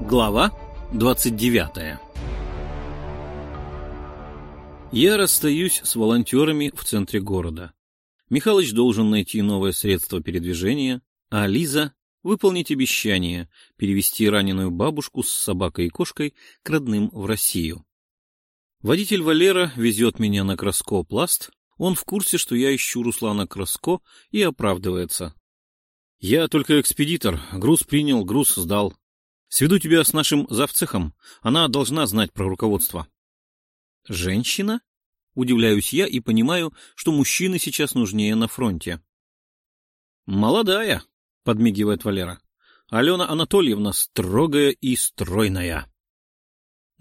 Глава 29 Я расстаюсь с волонтерами в центре города. Михалыч должен найти новое средство передвижения, а Лиза — выполнить обещание перевести раненую бабушку с собакой и кошкой к родным в Россию. Водитель Валера везет меня на Краско пласт. Он в курсе, что я ищу Руслана Краско и оправдывается. Я только экспедитор. Груз принял, груз сдал. Сведу тебя с нашим завцехом. Она должна знать про руководство. Женщина? Удивляюсь я и понимаю, что мужчины сейчас нужнее на фронте. Молодая, подмигивает Валера. Алена Анатольевна строгая и стройная.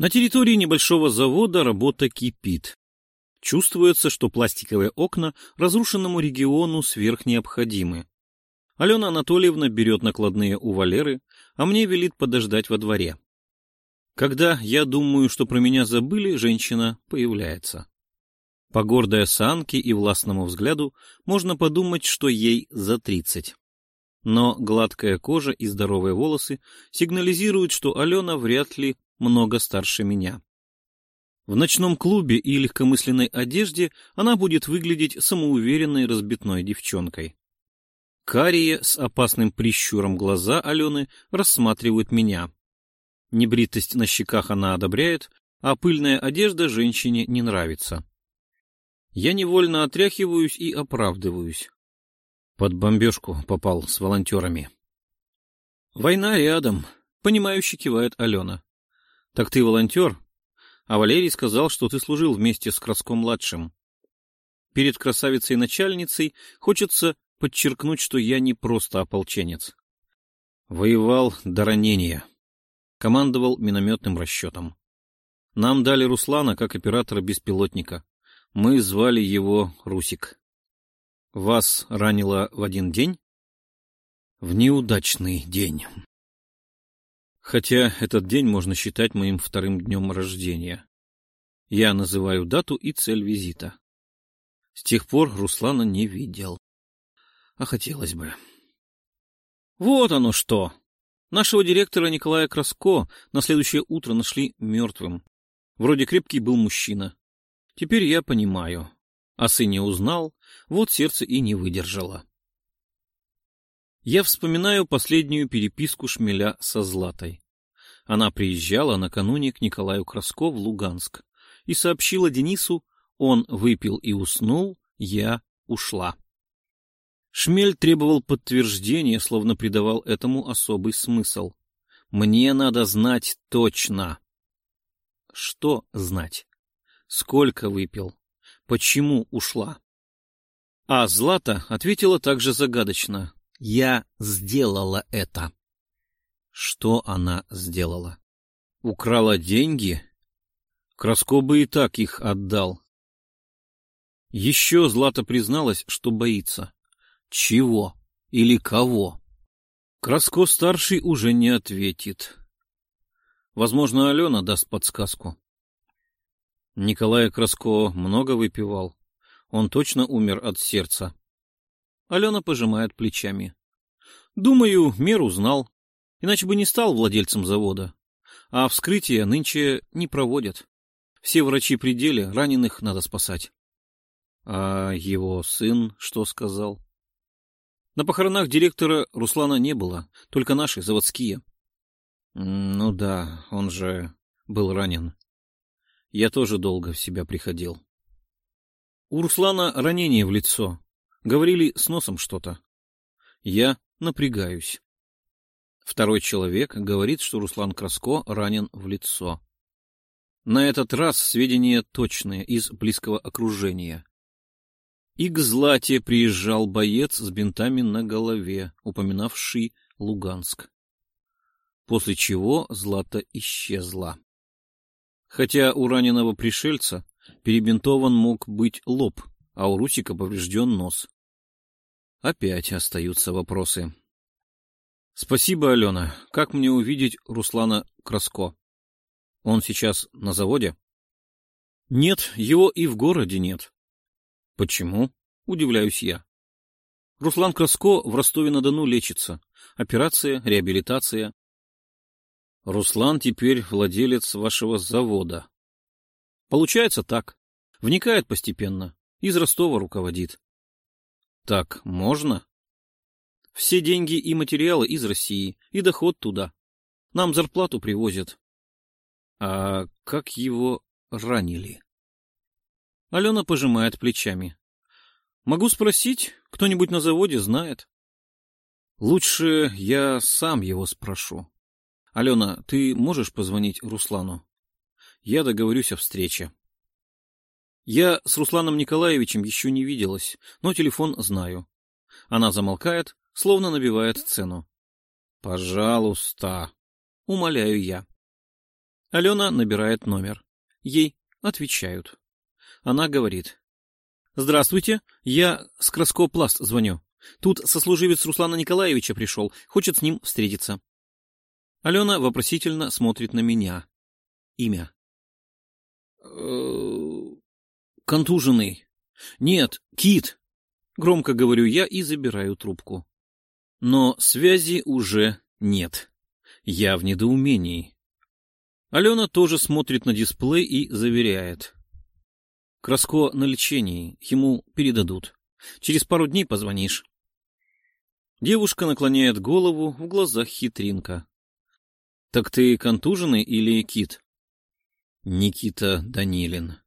На территории небольшого завода работа кипит. Чувствуется, что пластиковые окна разрушенному региону сверхнеобходимы. Алена Анатольевна берет накладные у Валеры, а мне велит подождать во дворе. Когда я думаю, что про меня забыли, женщина появляется. По гордой осанке и властному взгляду можно подумать, что ей за тридцать. Но гладкая кожа и здоровые волосы сигнализируют, что Алена вряд ли много старше меня. В ночном клубе и легкомысленной одежде она будет выглядеть самоуверенной разбитной девчонкой. Карие с опасным прищуром глаза Алены рассматривают меня. Небритость на щеках она одобряет, а пыльная одежда женщине не нравится. Я невольно отряхиваюсь и оправдываюсь. Под бомбежку попал с волонтерами. «Война рядом», — понимающе кивает Алена. «Так ты волонтер?» А Валерий сказал, что ты служил вместе с Краском-младшим. Перед красавицей-начальницей хочется подчеркнуть, что я не просто ополченец. Воевал до ранения. Командовал минометным расчетом. Нам дали Руслана как оператора беспилотника. Мы звали его Русик. Вас ранило в один день? В неудачный день. Хотя этот день можно считать моим вторым днем рождения. Я называю дату и цель визита. С тех пор Руслана не видел а хотелось бы. Вот оно что! Нашего директора Николая Краско на следующее утро нашли мертвым. Вроде крепкий был мужчина. Теперь я понимаю. О сыне узнал, вот сердце и не выдержало. Я вспоминаю последнюю переписку Шмеля со Златой. Она приезжала накануне к Николаю Краско в Луганск и сообщила Денису, он выпил и уснул, я ушла. Шмель требовал подтверждения, словно придавал этому особый смысл. Мне надо знать точно. Что знать? Сколько выпил? Почему ушла? А Злата ответила также загадочно. Я сделала это. Что она сделала? Украла деньги? Краско бы и так их отдал. Еще Злата призналась, что боится. Чего или кого? Краско-старший уже не ответит. Возможно, Алена даст подсказку. Николай Краско много выпивал. Он точно умер от сердца. Алена пожимает плечами. Думаю, меру знал, иначе бы не стал владельцем завода. А вскрытие нынче не проводят. Все врачи при деле, раненых надо спасать. А его сын что сказал? На похоронах директора Руслана не было, только наши, заводские. Ну да, он же был ранен. Я тоже долго в себя приходил. У Руслана ранение в лицо. Говорили с носом что-то. Я напрягаюсь. Второй человек говорит, что Руслан Краско ранен в лицо. На этот раз сведения точные, из близкого окружения. И к Злате приезжал боец с бинтами на голове, упоминавший Луганск. После чего Злата исчезла. Хотя у раненого пришельца перебинтован мог быть лоб, а у Русика поврежден нос. Опять остаются вопросы. Спасибо, Алена. Как мне увидеть Руслана Краско? Он сейчас на заводе? Нет, его и в городе нет. Почему? Удивляюсь я. Руслан Краско в Ростове-на-Дону лечится. Операция, реабилитация. Руслан теперь владелец вашего завода. Получается так. Вникает постепенно. Из Ростова руководит. Так можно? Все деньги и материалы из России, и доход туда. Нам зарплату привозят. А как его ранили? Алена пожимает плечами. Могу спросить, кто-нибудь на заводе знает. Лучше я сам его спрошу. Алена, ты можешь позвонить Руслану? Я договорюсь о встрече. Я с Русланом Николаевичем еще не виделась, но телефон знаю. Она замолкает, словно набивает цену. Пожалуйста, умоляю я. Алена набирает номер. Ей отвечают. Она говорит. «Здравствуйте, я с Краскопласт звоню. Тут сослуживец Руслана Николаевича пришел, хочет с ним встретиться». Алена вопросительно смотрит на меня. Имя. «Э, «Контуженный. Нет, Кит!» Громко говорю я и забираю трубку. Но связи уже нет. Я в недоумении. Алена тоже смотрит на дисплей и заверяет. Краско на лечении, ему передадут. Через пару дней позвонишь. Девушка наклоняет голову, в глазах хитринка. — Так ты контуженный или кит? — Никита Данилин.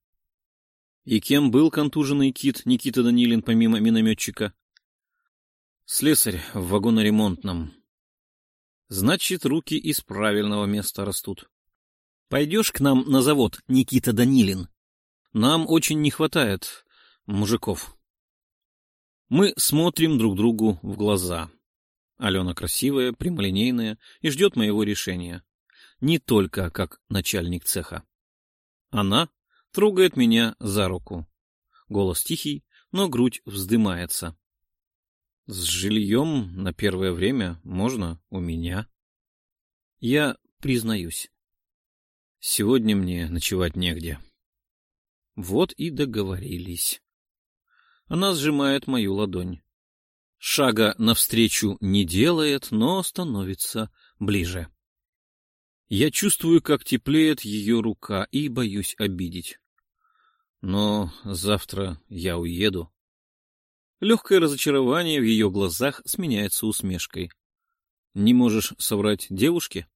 — И кем был контуженный кит Никита Данилин, помимо минометчика? — Слесарь в вагоноремонтном. — Значит, руки из правильного места растут. Пойдешь к нам на завод, Никита Данилин? Нам очень не хватает мужиков. Мы смотрим друг другу в глаза. Алена красивая, прямолинейная и ждет моего решения. Не только как начальник цеха. Она трогает меня за руку. Голос тихий, но грудь вздымается. С жильем на первое время можно у меня. Я признаюсь. Сегодня мне ночевать негде. Вот и договорились. Она сжимает мою ладонь. Шага навстречу не делает, но становится ближе. Я чувствую, как теплеет ее рука, и боюсь обидеть. Но завтра я уеду. Легкое разочарование в ее глазах сменяется усмешкой. Не можешь соврать девушке?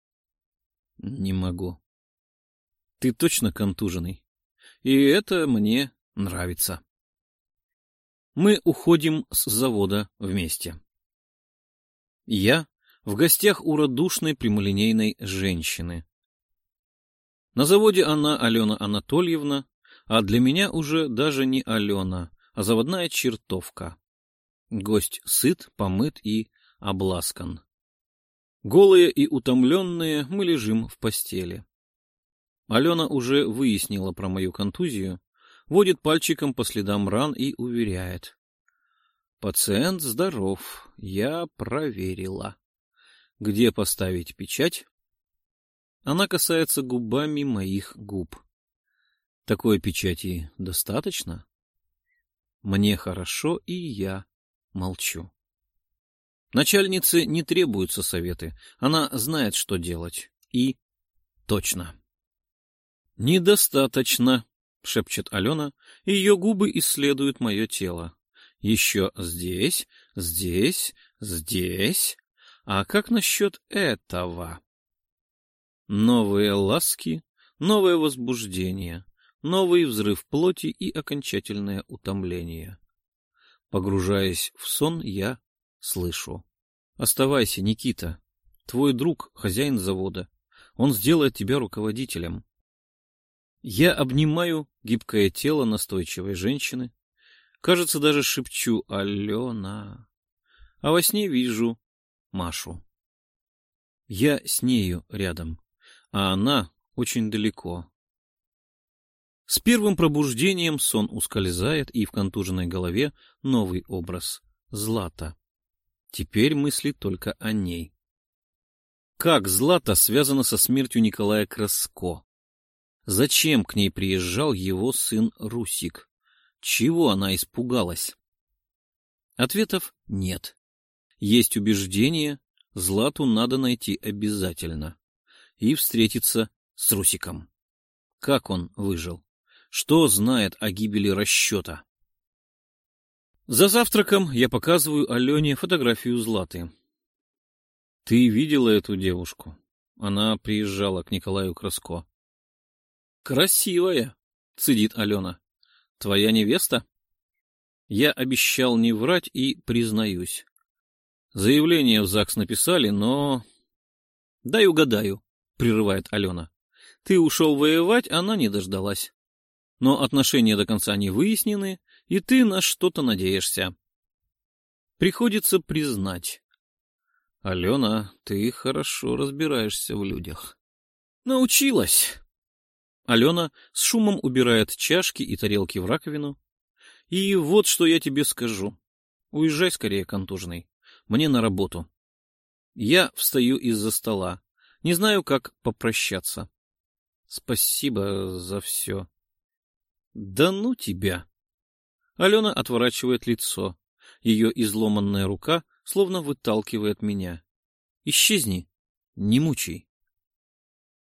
Не могу. Ты точно контуженный. И это мне нравится. Мы уходим с завода вместе. Я в гостях у радушной прямолинейной женщины. На заводе она Алена Анатольевна, а для меня уже даже не Алена, а заводная чертовка. Гость сыт, помыт и обласкан. Голые и утомленные мы лежим в постели. Алена уже выяснила про мою контузию, водит пальчиком по следам ран и уверяет. Пациент здоров, я проверила. Где поставить печать? Она касается губами моих губ. Такой печати достаточно? Мне хорошо, и я молчу. Начальнице не требуются советы, она знает, что делать. И точно. «Недостаточно», — шепчет Алена, и ее губы исследуют мое тело. «Еще здесь, здесь, здесь. А как насчет этого?» Новые ласки, новое возбуждение, новый взрыв плоти и окончательное утомление. Погружаясь в сон, я слышу. «Оставайся, Никита. Твой друг — хозяин завода. Он сделает тебя руководителем. Я обнимаю гибкое тело настойчивой женщины. Кажется, даже шепчу «Алена». А во сне вижу Машу. Я с нею рядом, а она очень далеко. С первым пробуждением сон ускользает, и в контуженной голове новый образ — Злата. Теперь мысли только о ней. Как Злата связана со смертью Николая Краско? Зачем к ней приезжал его сын Русик? чего она испугалась? Ответов нет. Есть убеждение, Злату надо найти обязательно. И встретиться с Русиком. Как он выжил? Что знает о гибели расчета? За завтраком я показываю Алене фотографию Златы. Ты видела эту девушку? Она приезжала к Николаю Краско. Красивая, цедит Алена. Твоя невеста? Я обещал не врать и признаюсь. Заявление в ЗАГС написали, но... — Дай угадаю, — прерывает Алена. — Ты ушел воевать, она не дождалась. Но отношения до конца не выяснены, и ты на что-то надеешься. Приходится признать. — Алена, ты хорошо разбираешься в людях. — Научилась. Алена с шумом убирает чашки и тарелки в раковину. — И вот что я тебе скажу. Уезжай скорее, контужный. Мне на работу. Я встаю из-за стола. Не знаю, как попрощаться. Спасибо за все. Да ну тебя! Алена отворачивает лицо. Ее изломанная рука словно выталкивает меня. Исчезни, не мучай.